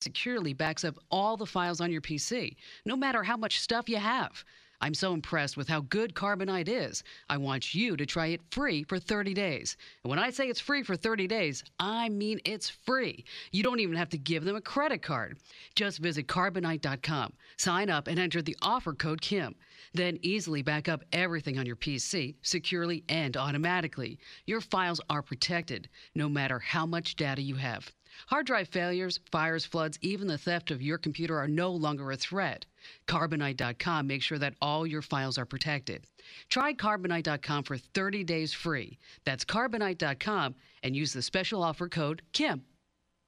securely backs up all the files on your PC, no matter how much stuff you have. I'm so impressed with how good Carbonite is. I want you to try it free for 30 days. And when I say it's free for 30 days, I mean it's free. You don't even have to give them a credit card. Just visit carbonite.com, sign up, and enter the offer code KIM. Then easily back up everything on your PC securely and automatically. Your files are protected no matter how much data you have. Hard drive failures, fires, floods, even the theft of your computer are no longer a threat. Carbonite.com makes sure that all your files are protected. Try Carbonite.com for 30 days free. That's Carbonite.com and use the special offer code KIM.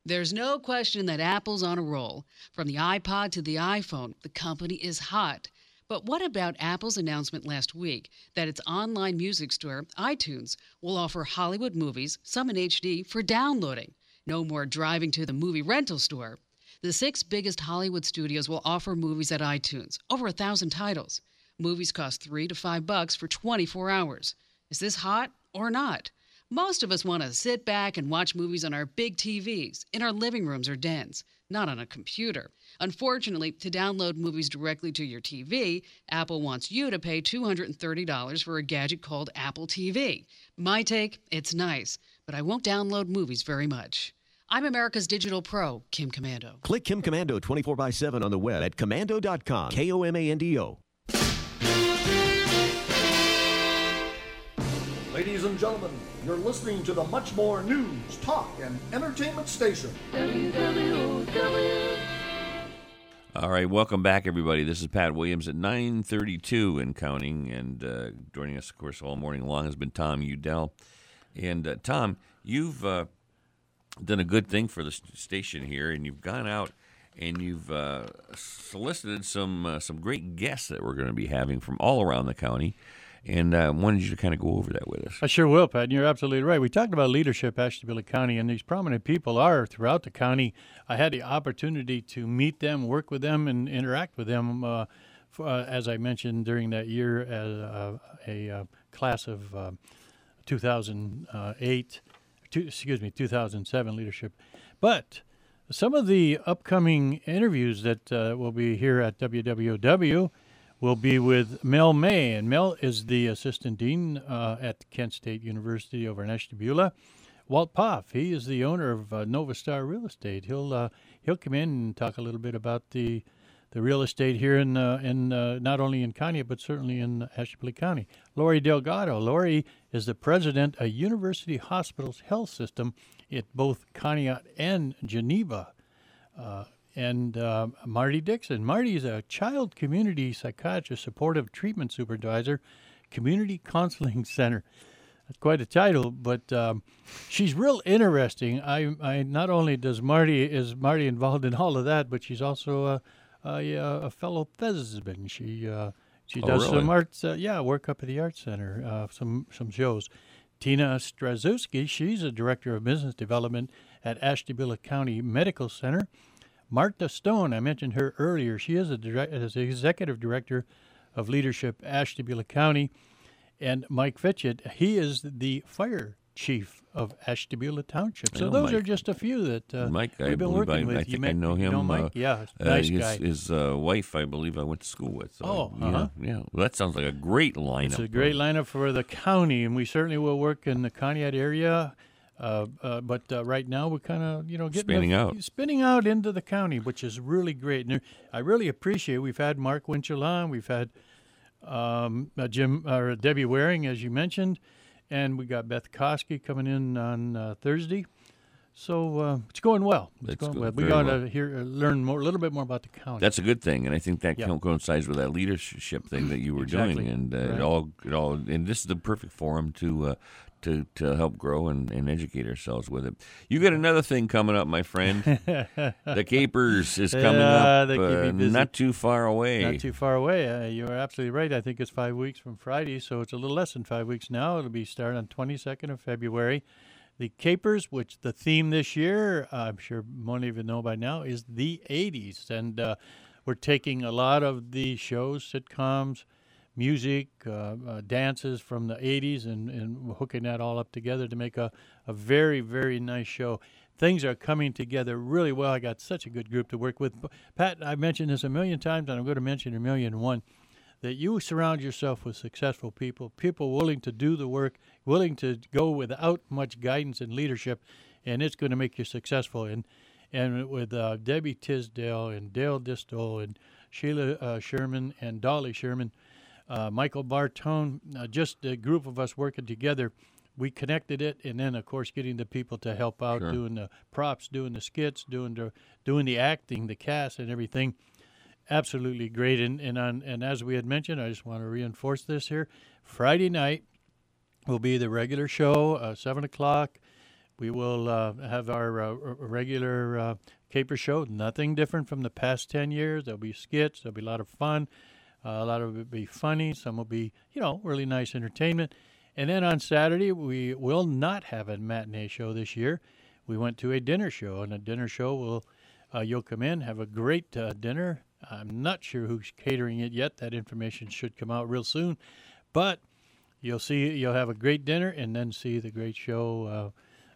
There's no question that Apple's on a roll. From the iPod to the iPhone, the company is hot. But what about Apple's announcement last week that its online music store, iTunes, will offer Hollywood movies, some in HD, for downloading? No more driving to the movie rental store. The six biggest Hollywood studios will offer movies at iTunes, over a thousand titles. Movies cost three to five bucks for 24 hours. Is this hot or not? Most of us want to sit back and watch movies on our big TVs, in our living rooms or dens, not on a computer. Unfortunately, to download movies directly to your TV, Apple wants you to pay $230 for a gadget called Apple TV. My take, it's nice, but I won't download movies very much. I'm America's Digital Pro, Kim Komando. Click Kim Komando 24 by 7 on the web at komando.com. K O M A N D O. Ladies and gentlemen, you're listening to the much more news, talk, and entertainment station. All right, welcome back, everybody. This is Pat Williams at 9:32 and counting, and uh, joining us, of course, all morning long has been Tom Udell. And uh, Tom, you've uh, done a good thing for the station here, and you've gone out and you've uh, solicited some uh, some great guests that we're going to be having from all around the county. And I uh, wanted you to kind of go over that with us. I sure will, Pat. And you're absolutely right. We talked about leadership, Ashtabula County, and these prominent people are throughout the county. I had the opportunity to meet them, work with them, and interact with them. Uh, for, as I mentioned during that year, as a class of 2008, two, excuse me, 2007 leadership. But some of the upcoming interviews that uh, will be here at WWW will be with Mel May, and Mel is the assistant dean uh, at Kent State University over in Ashtabula. Walt Poff, he is the owner of uh, Nova Star Real Estate. He'll uh, he'll come in and talk a little bit about the the real estate here in uh, in uh, not only in Conneaut but certainly in Ashtabula County. Lori Delgado. Lori is the president of University Hospitals Health System at both Conneaut and Geneva. Uh, and uh, Marty Dixon. Marty is a child community psychiatrist, supportive treatment supervisor, community counseling center. That's quite a title, but um, she's real interesting. I, I not only does Marty is Marty involved in all of that, but she's also a, a, fellow thespian. She uh, she Oh, does really? some arts, uh, yeah, work up at the art center, uh, some some shows. Tina Strazewski, she's a director of business development at Ashtabula County Medical Center. Martha Stone, I mentioned her earlier. She is a direct, is the executive director of leadership Ashtabula County, and Mike Fitchett, he is the fire chief of Ashtabula Township. So know those are just a few that uh, Mike, I we've been working I, with. I You think I know him. Mike? uh, yeah, uh, nice his, guy. His uh, wife, I believe, I went to school with. So, Oh, yeah, uh-huh. yeah. Well, that sounds like a great lineup. It's a great lineup for the county, and we certainly will work in the Conneaut area. Uh, uh, but uh, right now, we're kind of you know getting Spinning the- out. spinning out into the county, which is really great. And I really appreciate. We've had Mark Winchell on, we've had um, uh, Jim or Debbie Waring, as you mentioned, and we got Beth Koski coming in on uh, Thursday. So uh, it's going well. It's That's going well. We got to well. hear uh, learn more, a little bit more about the county. That's a good thing, and I think that Yeah. coincides with that leadership thing that you were doing, and uh, Right. it all, it all, and this is the perfect forum to, uh, to, to help grow and, and educate ourselves with it. You got another thing coming up, my friend. the Capers is coming Yeah, up, uh, not too far away. Not too far away. Uh, you are absolutely right. I think it's five weeks from Friday, so it's a little less than five weeks now. It'll be starting on 22nd of February. The Capers, which the theme this year, I'm sure many of you know by now, is the 80s. And uh, we're taking a lot of the shows, sitcoms, music, uh, uh, dances from the 80s and, and hooking that all up together to make a, a very, very nice show. things are coming together really well. I got such a good group to work with. Pat, I've mentioned this a million times, and I'm going to mention a million and one that you surround yourself with successful people, people willing to do the work, willing to go without much guidance and leadership, and it's going to make you successful. And and with uh, Debbie Tisdale and Dale Distel and Sheila uh, Sherman and Dolly Sherman, uh, Michael Bartone, uh, just a group of us working together. We connected it, and then of course getting the people to help out, Sure. doing the props, doing the skits, doing the doing the acting, the cast, and everything absolutely great. And and on, and as we had mentioned, I just want to reinforce this here. Friday night will be the regular show, uh, seven o'clock. We will uh, have our uh, regular uh, caper show. Nothing different from the past ten years. There'll be skits. There'll be a lot of fun. Uh, a lot of it will be funny. Some will be, you know, really nice entertainment. And then on Saturday, we will not have a matinee show this year. We went to a dinner show, and a dinner show will uh, you'll come in, have a great uh, dinner. I'm not sure who's catering it yet. That information should come out real soon, but you'll see you'll have a great dinner and then see the great show, uh,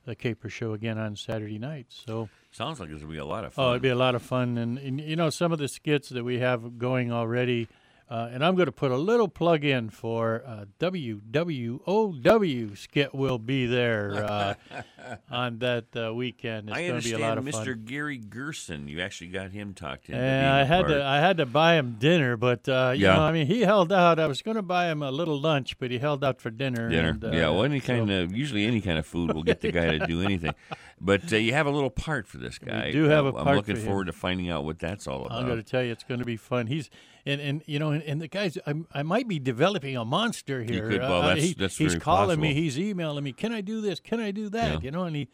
the Caper Show again on Saturday night. So Sounds like it's gonna be a lot of fun. oh, it'd be a lot of fun, and, and you know some of the skits that we have going already. Uh, and I'm going to put a little plug in for uh, WWOW skit will be there uh, on that uh, weekend. It's I going to be a lot understand of fun. Mr. Gary Gerson. You actually got him talked into Yeah, I had part. to I had to buy him dinner, but uh, you Yeah. know, I mean, he held out. I was going to buy him a little lunch, but he held out for dinner. dinner. and, uh, yeah, well, any so- kind of usually any kind of food will get the guy to do anything. But uh, you have a little part for this guy. We do have a I'm looking for forward to finding out what that's all about. I'm going to tell you, it's going to be fun. He's and, and you know, and, and the guys, I, I might be developing a monster here. could. Well, Uh, he- that's he's very calling me, he's emailing me. Can I do this? Can I do that? Yeah. You know, and he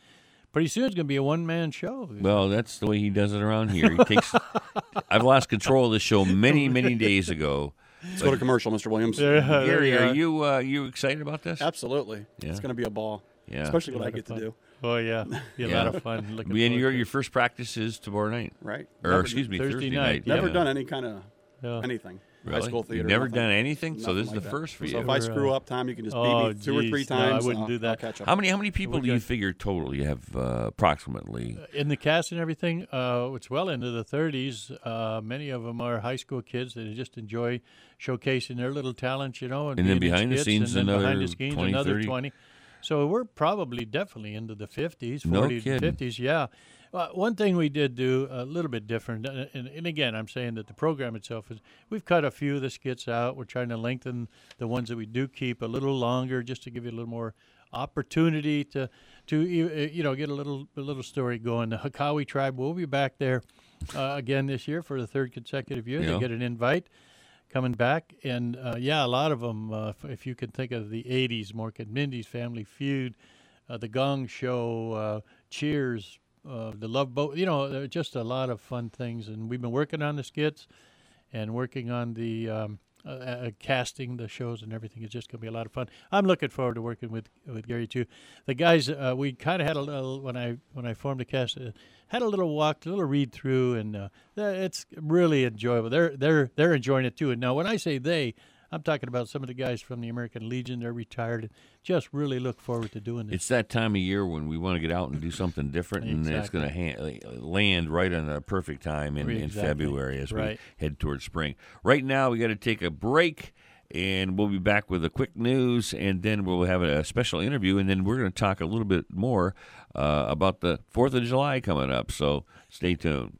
pretty soon it's going to be a one man show. Well, that's the way he does it around here. He takes. I've lost control of this show many, many days ago. Let's go to commercial, Mr. Williams. There- there Gary, you are you uh, you excited about this? Absolutely. Yeah. It's going to be a ball. Yeah. Especially what I get of to do. Oh yeah, be a Yeah. lot of fun. Looking And your your first practice is tomorrow night, Right. or Never- excuse me, Thursday Thursday, night, Never Yeah. done any kind of Yeah. anything. Really? High school theater. You've never nothing. done anything, so this is like the that. first for you. So if I screw uh, up, Tom, you can just beat Oh, me two or three geez. No, I times. wouldn't I'll- do that. I'll catch up. How many how many people do you good. figure total you have uh, approximately? in the cast and everything, uh, it's well into the 30s. Uh, many of them are high school kids that just enjoy showcasing their little talents, you know. And, And then behind the scenes, and then behind another the scenes, 20, another 30. 20. So we're probably definitely into the 50s, 40s, No and 50s. Yeah. Uh, one thing we did do a little bit different, uh, and, and again, I'm saying that the program itself is we've cut a few of the skits out. We're trying to lengthen the ones that we do keep a little longer, just to give you a little more opportunity to to uh, you know get a little a little story going. The Hekawi tribe will be back there uh, again this year for the third consecutive year. Yeah. They get an invite coming back, and uh, yeah, a lot of them. Uh, if, you can think of the '80s, Mork and Mindy's Family Feud, uh, the Gong Show, uh, Cheers, uh, the Love Boat. You know, just a lot of fun things, and we've been working on the skits and working on the um, uh, uh, casting the shows and everything. It's just going to be a lot of fun. I'm looking forward to working with with Gary too. The guys, uh, we kind of had a little when I when I formed the cast, uh, had a little walk, a little read through, and uh, it's really enjoyable. They're they're they're enjoying it too. And now when I say they. I'm talking about some of the guys from the American Legion. They're retired just really look forward to doing this. It's that time of year when we want to get out and do something different, and it's going to ha- land right on a perfect time in, in February as Right. we head towards spring. Right now, we got to take a break, and we'll be back with a quick news, and then we'll have a special interview, and then we're going to talk a little bit more uh, about the Fourth of July coming up. So stay tuned.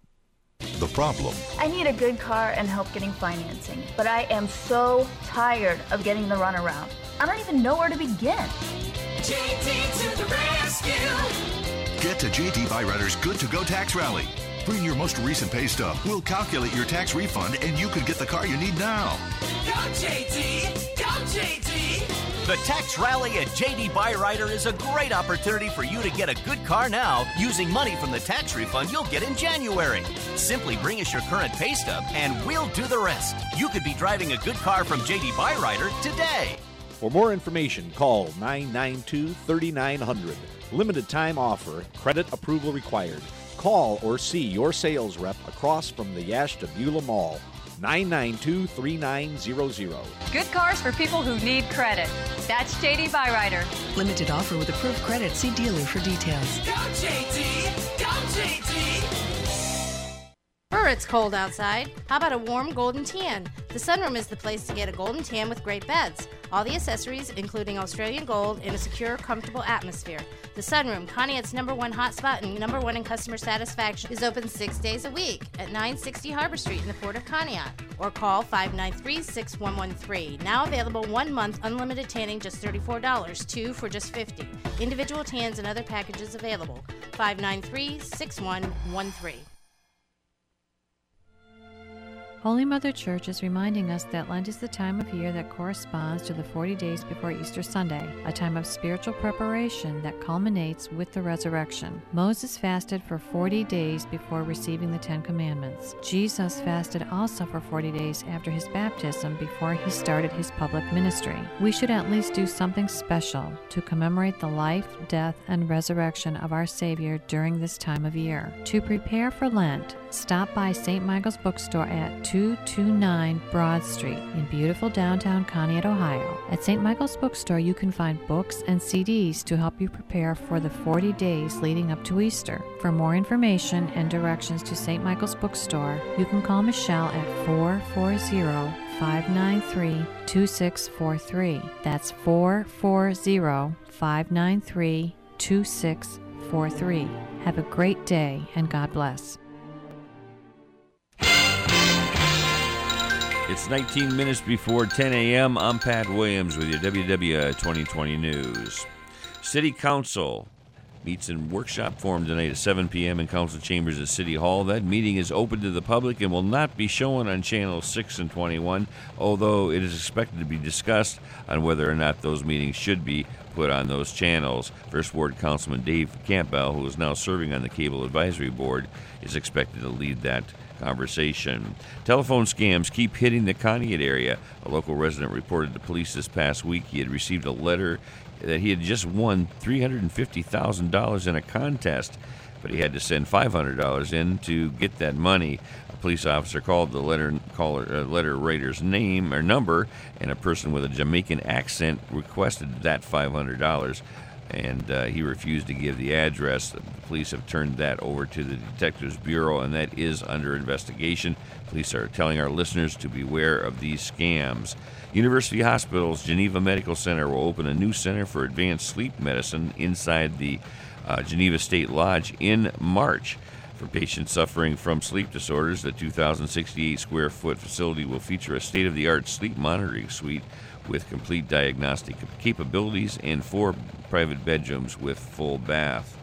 The problem. I need a good car and help getting financing, but I am so tired of getting the runaround. I don't even know where to begin. JD to the rescue. Get to JD Byrider's Good to Go Tax Rally. Bring your most recent pay stub. We'll calculate your tax refund and you could get the car you need now. Go JD! Go JD! The tax rally at JD Byrider is a great opportunity for you to get a good car now using money from the tax refund you'll get in January. Simply bring us your current pay stub and we'll do the rest. You could be driving a good car from JD Byrider today. For more information, call 992 3900. Limited time offer, credit approval required. Call or see your sales rep across from the Beulah Mall. 992 3900. Good cars for people who need credit. That's JD Byrider. Limited offer with approved credit. See dealer for details. Go JD! Go JD! Sure, it's cold outside. How about a warm golden tan? The sunroom is the place to get a golden tan with great beds. All the accessories, including Australian gold, in a secure, comfortable atmosphere. The sunroom, Conneaut's number one hotspot and number one in customer satisfaction, is open six days a week at 960 Harbor Street in the Port of Conneaut. Or call 593 6113. Now available one month unlimited tanning, just $34. Two for just 50 Individual tans and other packages available. 593 6113. Holy Mother Church is reminding us that Lent is the time of year that corresponds to the 40 days before Easter Sunday, a time of spiritual preparation that culminates with the resurrection. Moses fasted for 40 days before receiving the Ten Commandments. Jesus fasted also for 40 days after his baptism before he started his public ministry. We should at least do something special to commemorate the life, death, and resurrection of our Savior during this time of year. To prepare for Lent, stop by St. Michael's Bookstore at 229 Broad Street in beautiful downtown Conneaut, Ohio. At St. Michael's Bookstore, you can find books and CDs to help you prepare for the 40 days leading up to Easter. For more information and directions to St. Michael's Bookstore, you can call Michelle at 440 593 2643. That's 440 593 2643. Have a great day and God bless. It's 19 minutes before 10 a.m. I'm Pat Williams with your WW 2020 News. City Council meets in workshop form tonight at 7 p.m. in council chambers at City Hall. That meeting is open to the public and will not be shown on channels 6 and 21, although it is expected to be discussed on whether or not those meetings should be put on those channels. First Ward Councilman Dave Campbell, who is now serving on the Cable Advisory Board, is expected to lead that conversation. Telephone scams keep hitting the Conneaut area. A local resident reported to police this past week he had received a letter that he had just won $350,000 in a contest, but he had to send $500 in to get that money. A police officer called the letter caller, uh, letter writer's name or number, and a person with a Jamaican accent requested that $500 and uh, he refused to give the address. The police have turned that over to the Detectives Bureau, and that is under investigation. Police are telling our listeners to beware of these scams. University Hospital's Geneva Medical Center will open a new center for advanced sleep medicine inside the uh, Geneva State Lodge in March. For patients suffering from sleep disorders, the 2,068 square foot facility will feature a state of the art sleep monitoring suite with complete diagnostic capabilities and four private bedrooms with full bath.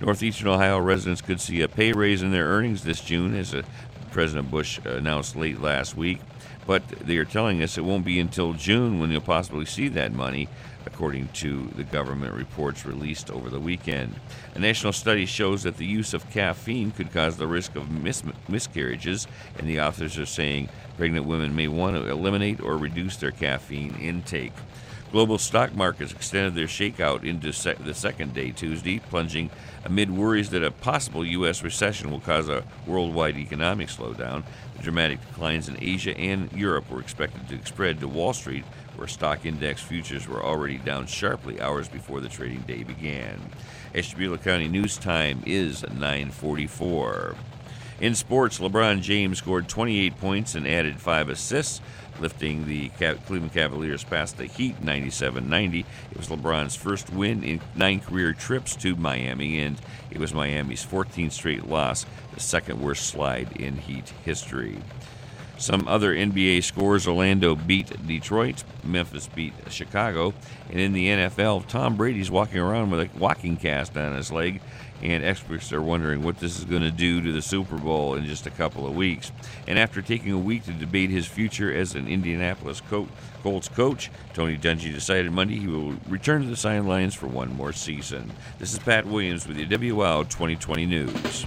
Northeastern Ohio residents could see a pay raise in their earnings this June, as President Bush announced late last week. But they are telling us it won't be until June when you'll possibly see that money, according to the government reports released over the weekend. A national study shows that the use of caffeine could cause the risk of mis- miscarriages, and the authors are saying pregnant women may want to eliminate or reduce their caffeine intake. Global stock markets extended their shakeout into se- the second day Tuesday, plunging amid worries that a possible U.S. recession will cause a worldwide economic slowdown. The dramatic declines in Asia and Europe were expected to spread to Wall Street, where stock index futures were already down sharply hours before the trading day began. Ashtabula County News Time is 944. In sports, LeBron James scored 28 points and added five assists, lifting the Cleveland Cavaliers past the Heat 97 90. It was LeBron's first win in nine career trips to Miami, and it was Miami's 14th straight loss, the second worst slide in Heat history. Some other NBA scores Orlando beat Detroit, Memphis beat Chicago, and in the NFL, Tom Brady's walking around with a walking cast on his leg, and experts are wondering what this is going to do to the Super Bowl in just a couple of weeks. And after taking a week to debate his future as an Indianapolis Colts coach, Tony Dungy decided Monday he will return to the sidelines for one more season. This is Pat Williams with the WOW 2020 News.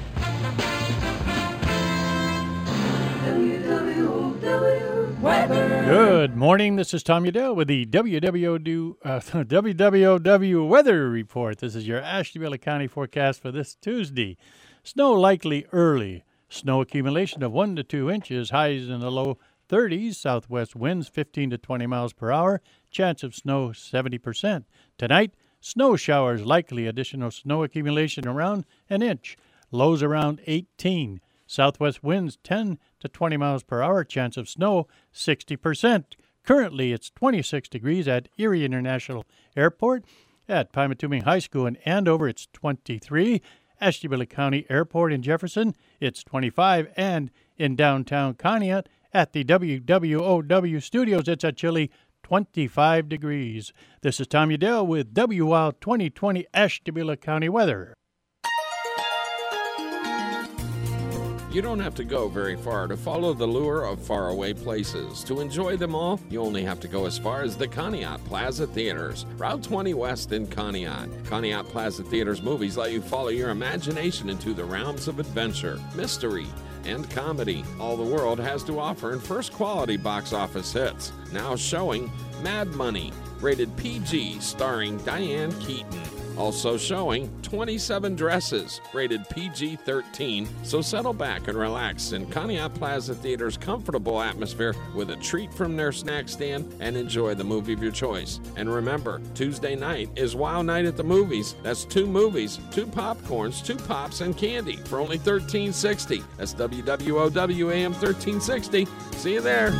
Good morning. This is Tom Udell with the WWOW, uh, Weather Report. This is your Ashtabula County forecast for this Tuesday. Snow likely early, Snow accumulation of 1 to 2 inches, highs in the low 30s, southwest winds 15 to 20 miles per hour, chance of snow 70%. Tonight, snow showers likely, additional snow accumulation around an inch, lows around 18. Southwest winds 10 to 20 miles per hour, chance of snow 60%. Currently, it's 26 degrees at Erie International Airport. At Pymatuning High School in Andover, it's 23. Ashtabula County Airport in Jefferson, it's 25. And in downtown Conneaut at the WWOW studios, it's a chilly 25 degrees. This is Tom Udell with WWOW 2020 Ashtabula County weather. You don't have to go very far to follow the lure of faraway places. To enjoy them all, you only have to go as far as the Conneaut Plaza Theaters, Route 20 West in Conneaut. Conneaut Plaza Theaters movies let you follow your imagination into the realms of adventure, mystery, and comedy all the world has to offer in first quality box office hits. Now showing Mad Money, rated PG, starring Diane Keaton. Also showing 27 Dresses, rated PG 13. So settle back and relax in Conneaut Plaza Theater's comfortable atmosphere with a treat from their snack stand and enjoy the movie of your choice. And remember, Tuesday night is Wow Night at the Movies. That's two movies, two popcorns, two pops, and candy for only $13.60. That's WWOW AM 1360. See you there.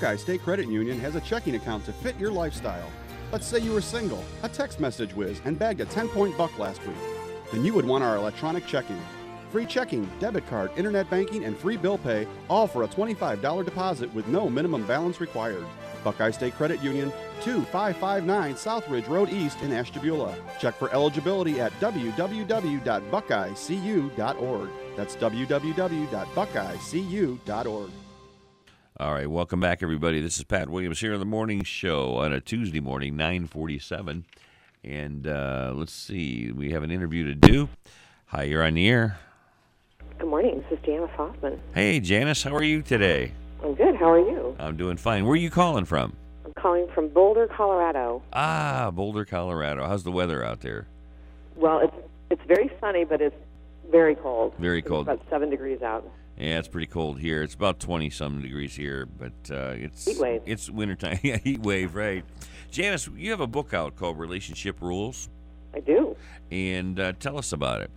Buckeye State Credit Union has a checking account to fit your lifestyle. Let's say you were single, a text message whiz, and bagged a 10 point buck last week. Then you would want our electronic checking. Free checking, debit card, internet banking, and free bill pay, all for a $25 deposit with no minimum balance required. Buckeye State Credit Union, 2559 Southridge Road East in Ashtabula. Check for eligibility at www.buckeyecu.org. That's www.buckeyecu.org. All right, welcome back, everybody. This is Pat Williams here on the morning show on a Tuesday morning, 947. And uh, let's see, we have an interview to do. Hi, you're on the air. Good morning. This is Janice Hoffman. Hey, Janice, how are you today? I'm good. How are you? I'm doing fine. Where are you calling from? I'm calling from Boulder, Colorado. Ah, Boulder, Colorado. How's the weather out there? Well, it's it's very sunny, but it's very cold. Very cold. It's cold. about seven degrees out. Yeah, it's pretty cold here. It's about 20 some degrees here, but uh, it's Heat wave. It's wintertime. yeah, heat wave, right. Janice, you have a book out called Relationship Rules. I do. And uh, tell us about it.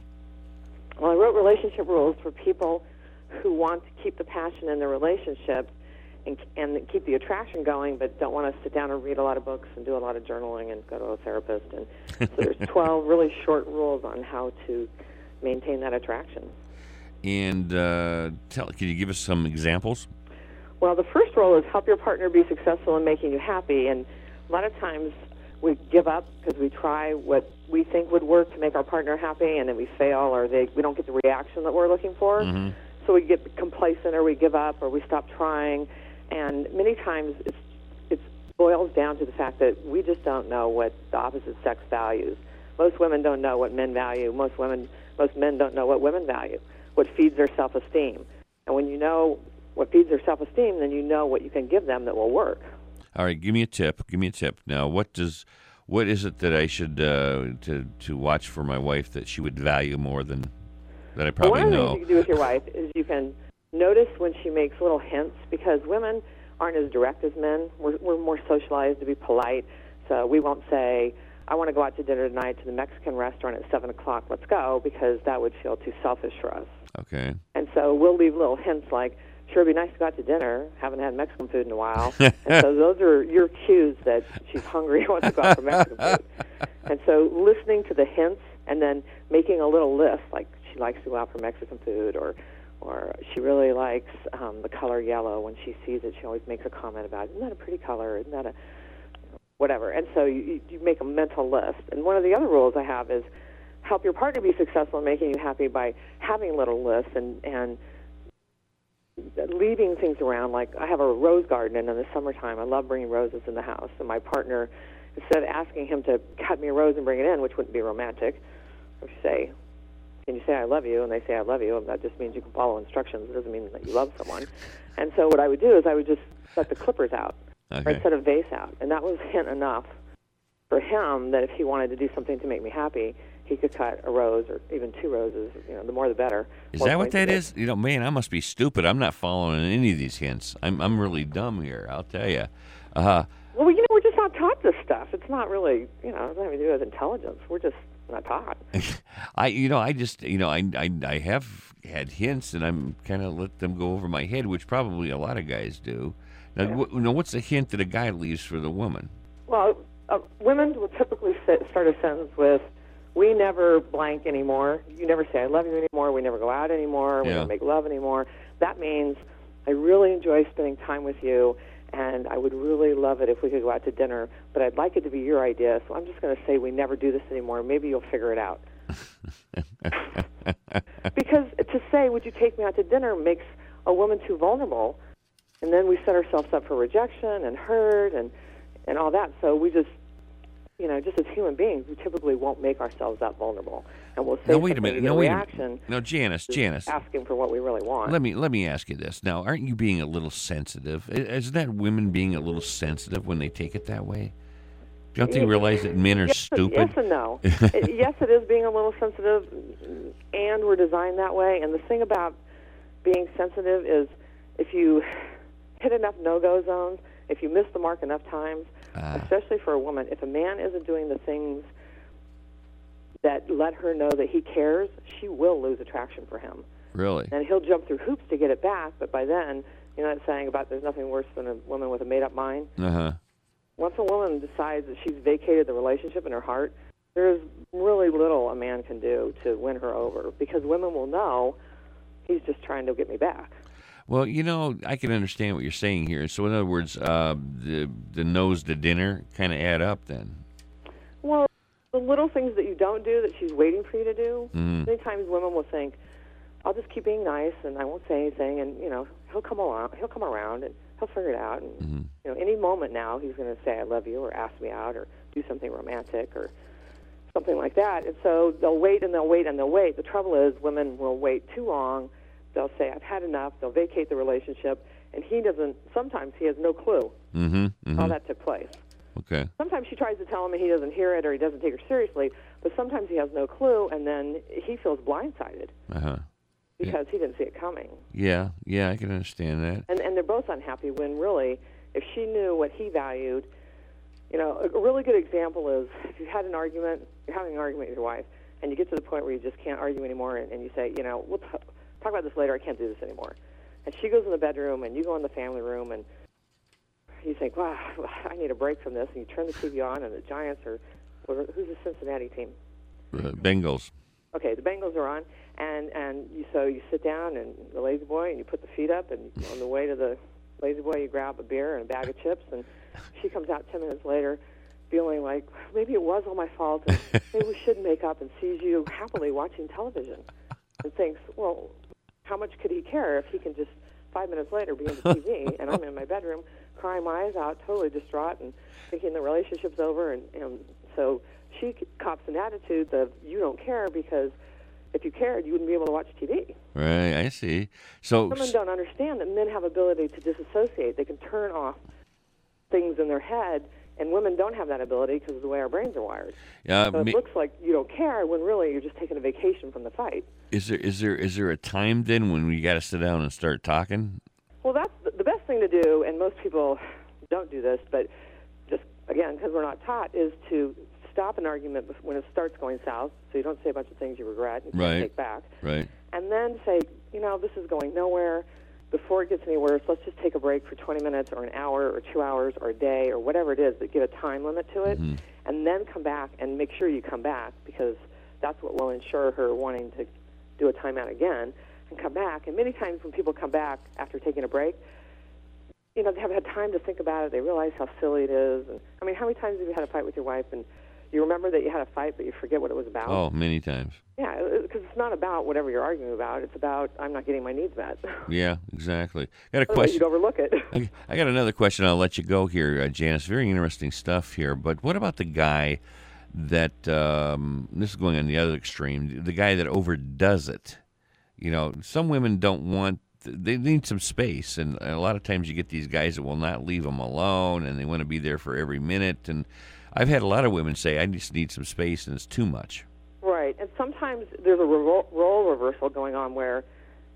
Well, I wrote relationship rules for people who want to keep the passion in their relationship and and keep the attraction going, but don't want to sit down and read a lot of books and do a lot of journaling and go to a therapist. And so there's 12 really short rules on how to maintain that attraction. And uh, tell, can you give us some examples? Well, the first role is help your partner be successful in making you happy. And a lot of times we give up because we try what we think would work to make our partner happy, and then we fail, or they we don't get the reaction that we're looking for. Mhm. So we get complacent, or we give up, or we stop trying. And many times it's it boils down to the fact that we just don't know what the opposite sex values. Most women don't know what men value. Most women, most men don't know what women value. What feeds their self-esteem. And when you know what feeds their self-esteem, then you know what you can give them that will work. All right, give me a tip. Give me a tip. Now, what does what is it that I should uh, to to watch for my wife that she would value more than that I Well, probably one of the know? things you can do with your wife is you can notice when she makes little hints because women aren't as direct as men. We're, we're more socialized to be polite. So we won't say, I want to go out to dinner tonight to the Mexican restaurant at 7 o'clock. Let's go, because that would feel too selfish for us. Okay. And so we'll leave little hints like, sure, it'd be nice to go out to dinner. Haven't had Mexican food in a while. and so those are your cues that she's hungry and wants to go out for Mexican food. And so listening to the hints and then making a little list, like she likes to go out for Mexican food or or she really likes um, the color yellow. When she sees it, she always makes a comment about, isn't that a pretty color? Isn't that a whatever? And so you, you make a mental list. And one of the other rules I have is help your partner be successful in making you happy by having little lists and and leaving things around. Like I have a rose garden, and in the summertime, I love bringing roses in the house. And my partner, instead of asking him to cut me a rose and bring it in, which wouldn't be romantic, would say, "Can you say I love you?" And they say I love you, and that just means you can follow instructions. It doesn't mean that you love someone. And so what I would do is I would just let the clippers out. Or Okay. I'd set a vase out, and that was hint enough for him that if he wanted to do something to make me happy, he could cut a rose or even two roses. You know, the more the better. Is More that what that is? you You know, man, I must be stupid. I'm not following any of these hints. I'm I'm really dumb here. I'll tell you. Uh, Well, you know, we're just not taught this stuff. It's not really, you know, it doesn't have to do with intelligence. We're just not taught. I you know I just you know I I, I have had hints and I'm kind of let them go over my head, which probably a lot of guys do. Now, wh- you know, what's the hint that a guy leaves for the woman? Well, uh, women will typically sit, start a sentence with, "We never blank anymore. You never say I love you anymore. We never go out anymore. We Yeah. never make love anymore." That means I really enjoy spending time with you, and I would really love it if we could go out to dinner. But I'd like it to be your idea, so I'm just going to say we never do this anymore. Maybe you'll figure it out. because to say, "Would you take me out to dinner?" makes a woman too vulnerable, and then we set ourselves up for rejection and hurt and and all that. So we just, you know, just as human beings, we typically won't make ourselves that vulnerable, and we'll say Now wait a minute. No wait a minute. No, Janice, Janice. asking for what we really want. Let me let me ask you this. Now, aren't you being a little sensitive? I- Is that women being a little sensitive when they take it that way? Don't they realize that men are yes, stupid? Yes and no. It- yes, it is being a little sensitive, and we're designed that way. And the thing about being sensitive is if you hit enough no-go zones, if you miss the mark enough times, Ah. especially for a woman, if a man isn't doing the things that let her know that he cares, she will lose attraction for him. Really? And he'll jump through hoops to get it back, but by then, you know that saying about there's nothing worse than a woman with a made-up mind? Uh huh. once a woman decides that she's vacated the relationship in her heart, there's really little a man can do to win her over because women will know he's just trying to get me back. Well, you know, I can understand what you're saying here. So, in other words, uh, the the nose to dinner kind of add up then. Well, the little things that you don't do that she's waiting for you to do. Mhm. Many times women will think, "I'll just keep being nice and I won't say anything," and you know he'll come along, he'll come around and he'll figure it out. And Mm-hmm. you know, any moment now he's going to say "I love you" or ask me out or do something romantic or something like that. And so they'll wait and they'll wait and they'll wait. The trouble is, women will wait too long. They'll say, "I've had enough." They'll vacate the relationship, and he doesn't. Sometimes he has no clue Mm-hmm. how hmm that took place. Okay. Sometimes she tries to tell him and he doesn't hear it or he doesn't take her seriously, but sometimes he has no clue and then he feels blindsided Uh huh. because he didn't see it coming. Yeah. Yeah, I can understand that. And and they're both unhappy when really if she knew what he valued, you know, a, really good example is if you had an argument, you're having an argument with your wife and you get to the point where you just can't argue anymore and, and you say, you know, we'll t- talk about this later, I can't do this anymore. And she goes in the bedroom and you go in the family room and you think, wow, I need a break from this. And you turn the TV on, and the Giants are, who's the Cincinnati team? Uh, Bengals. Okay, the Bengals are on, and and you so you sit down and the lazy boy, and you put the feet up, and on the way to the lazy boy, you grab a beer and a bag of chips, and she comes out ten minutes later, feeling like maybe it was all my fault, and maybe we should make up, and sees you happily watching television, and thinks, well, how much could he care if he can just five minutes later be on the TV, and I'm in my bedroom crying my eyes out, totally distraught, and thinking the relationship's over, and and so she cops an attitude of you don't care because if you cared, you wouldn't be able to watch TV. Right. I see. So. Women don't understand that men have ability to disassociate. They can turn off things in their head, and women don't have that ability because of the way our brains are wired. Yeah, so it me- looks like you don't care when really you're just taking a vacation from the fight. Is there is there is there a time then when we got to sit down and start talking? Well, that's the- best thing to do, and most people don't do this, but just again because we're not taught, is to stop an argument when it starts going south, so you don't say a bunch of things you regret and Right. take back, Right. and then say, you know, this is going nowhere. Before it gets any worse, let's just take a break for 20 minutes or an hour or two hours or a day or whatever it is, but give a time limit to it, mm-hmm. and then come back and make sure you come back because that's what will ensure her wanting to do a timeout again and come back. And many times when people come back after taking a break, you know, they haven't had time to think about it. They realize how silly it is. And I mean, how many times have you had a fight with your wife and you remember that you had a fight, but you forget what it was about? Oh, many times. Yeah, because it's not about whatever you're arguing about. It's about I'm not getting my needs met. Yeah, exactly. Got a Otherwise question. You'd overlook it. I, I got another question. I'll let you go here, uh, Janice. Very interesting stuff here. But what about the guy that um, this is going on the other extreme? The guy that overdoes it. You know, some women don't want they need some space, and a lot of times you get these guys that will not leave them alone, and they want to be there for every minute. And I've had a lot of women say, "I just need some space," and it's too much. Right, and sometimes there's a role reversal going on where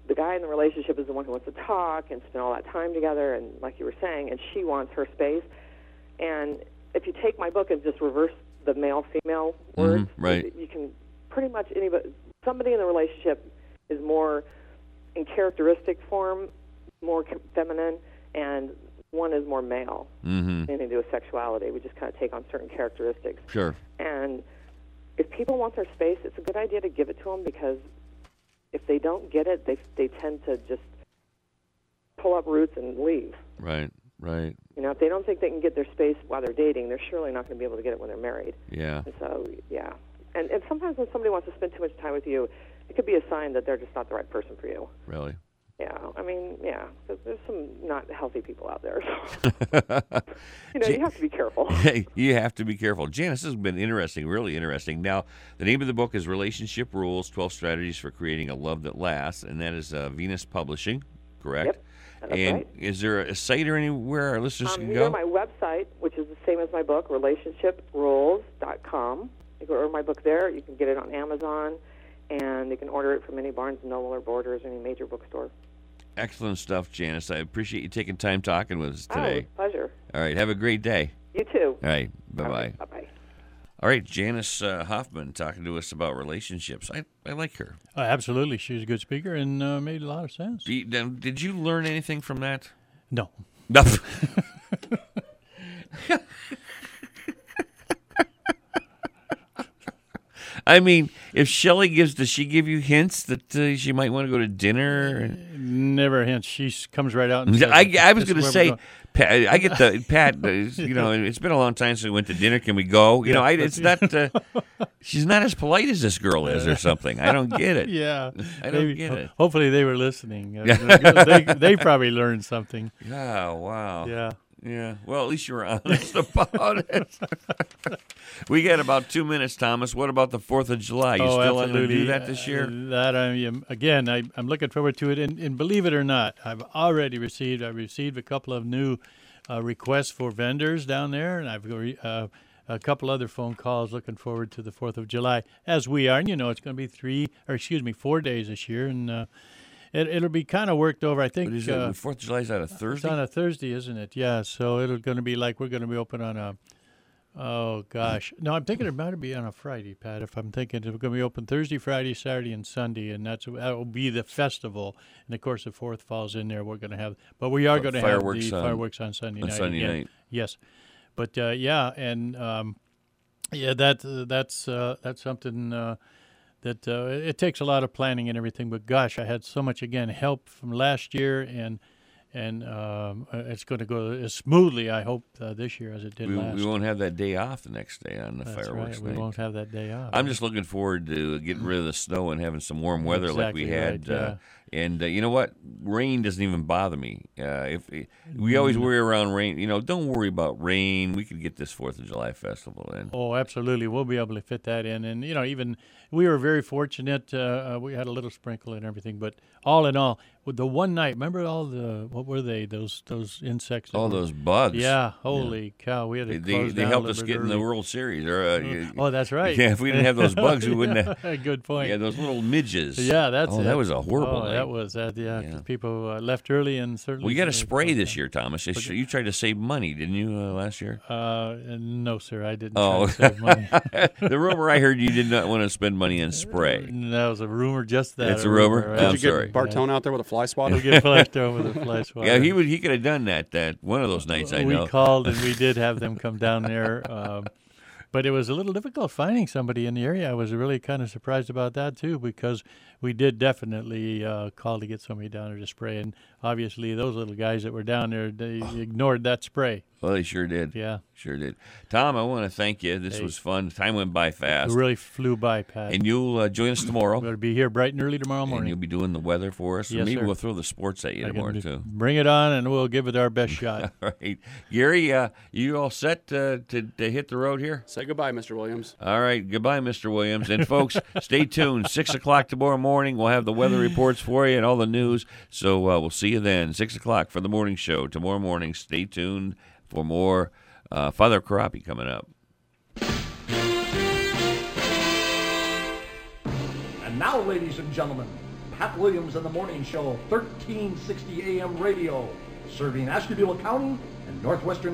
the guy in the relationship is the one who wants to talk and spend all that time together, and like you were saying, and she wants her space. And if you take my book and just reverse the male female words, Mhm, right. you can pretty much anybody somebody in the relationship is more in characteristic form more feminine, and one is more male. Mhm. Anything to do with sexuality, we just kind of take on certain characteristics. Sure. And if people want their space, it's a good idea to give it to them because if they don't get it, they they tend to just pull up roots and leave. Right. Right. You know, if they don't think they can get their space while they're dating, they're surely not going to be able to get it when they're married. Yeah. And so, yeah. And and sometimes when somebody wants to spend too much time with you, it could be a sign that they're just not the right person for you. Really. Yeah, I mean, yeah, there's some not healthy people out there. So. you know, you have to be careful. Hey, you have to be careful. Janice, this has been interesting, really interesting. Now, the name of the book is Relationship Rules 12 Strategies for Creating a Love That Lasts, and that is uh, Venus Publishing, correct? Yep, that's and right. is there a site or anywhere our listeners Um, can go? my website, which is the same as my book, relationshiprules.com. You can order my book there. You can get it on Amazon, and you can order it from any Barnes & Noble or Borders or any major bookstore. Excellent stuff, Janice. I appreciate you taking time talking with us Oh, today. a pleasure. All right, have a great day. You too. All right, bye bye. Bye bye. All right, Janice uh, Hoffman talking to us about relationships. I, I like her. Uh, absolutely, she's a good speaker and uh, made a lot of sense. You- Did you learn anything from that? No. No. I mean, if Shelley gives, does she give you hints that uh, she might want to go to dinner? Never a hint. She comes right out. And says, I, I was going to say. Pat, I get the Pat. uh, You know, it's been a long time since we went to dinner. Can we go? You know, I, it's not. Uh, she's not as polite as this girl is, or something. I don't get it. Yeah, I don't Maybe- get it. Hopefully, they were listening. They, they probably learned something. Yeah. Wow. Yeah. Yeah. Well, at least you were honest about it. we got about two minutes, Thomas. What about the Fourth of July? You oh, still going to do that this year? Uh, that I am again. I, I'm looking forward to it, and, and believe it or not, I've already received. I received a couple of new uh, requests for vendors down there, and I've re- uh, a couple other phone calls. Looking forward to the Fourth of July, as we are. And you know, it's going to be three, or excuse me, four days this year, and uh, it, it'll be kind of worked over. I think What is uh, The Fourth of July is that a Thursday. It's on a Thursday, isn't it? Yeah. So it'll going to be like we're going to be open on a. Oh gosh, no! I'm thinking it might be on a Friday, Pat. If I'm thinking it's going to be open Thursday, Friday, Saturday, and Sunday, and that's that will be the festival. And of course, the fourth falls in there. We're going to have, but we are Uh, going to have fireworks the on- fireworks on Sunday on night. Sunday again. night. Yes, but uh, yeah, and um, yeah, that uh, that's uh, that's something. That uh, it takes a lot of planning and everything. But gosh, I had so much again help from last year, and and um, uh, it's going to go as smoothly. I hope uh, this year as it did We, last. we won't have that day off the next day on the That's fireworks right. night. We won't have that day off. I'm just looking forward to getting rid of the snow and having some warm weather like we had. right, uh, and uh, you know what? Rain doesn't even bother me. Uh, if we always Mm. worry around rain, you know, don't worry about rain. We could get this Fourth of July festival in. Oh, absolutely. We'll be able to fit that in. And, you know, even we were very fortunate. Uh, we had a little sprinkle and everything. But all in all, the one night, remember all the, what were they? Those those insects. that All were- those bugs. Yeah. Holy cow. We had to They, they, close they down a helped us bit get in the. World Series. Or, uh, you- Oh, that's right. Yeah, if we didn't have those bugs, we wouldn't have. Good point. Yeah, those little midges. Yeah, that's Oh, it. that was a horrible Oh, night. that was that. Yeah, 'cause people uh, left early and certainly. We got a spray this year, Thomas. You But- You tried to save money, didn't you, uh, last year? Uh, no, sir, I didn't. Oh, try to save money. the rumor I heard you did not want to spend money on spray. that was a rumor. Just that. It's a rumor? right? I'm Did you sorry. get Bartone out there with a fly swatter? We'll get flushed over the a fly swatter. Yeah, he would. He could have done that. That one of those nights. I we know. called and we did have them come down there. Um, but it was a little difficult finding somebody in the area. I was really kind of surprised about that too, because we did definitely uh, call to get somebody down there to spray. And obviously those little guys that were down there they ignored that spray. Well, they sure did. Yeah. Sure did. Tom, I want to thank you. This Hey. was fun. Time went by It fast. really flew by, Pat. And you'll uh, join us tomorrow. We'll be here bright and early tomorrow morning. And morning. you'll be doing the weather for us. Yes, and maybe sir. we'll throw the sports at you I tomorrow, too. Bring it on, and we'll give it our best shot. All right. Gary, uh, you all set uh, to, to hit the road here? Say goodbye, Mr. Williams. All right. Goodbye, Mr. Williams. And folks, stay tuned. 6 o'clock tomorrow morning. We'll have the weather reports for you and all the news. So uh, we'll see you then. 6 o'clock for the morning show. Tomorrow morning, stay tuned for more uh, Father Corapi coming up. And now, ladies and gentlemen, Pat Williams and the Morning Show, 1360 AM radio, serving Ashtabula County and northwestern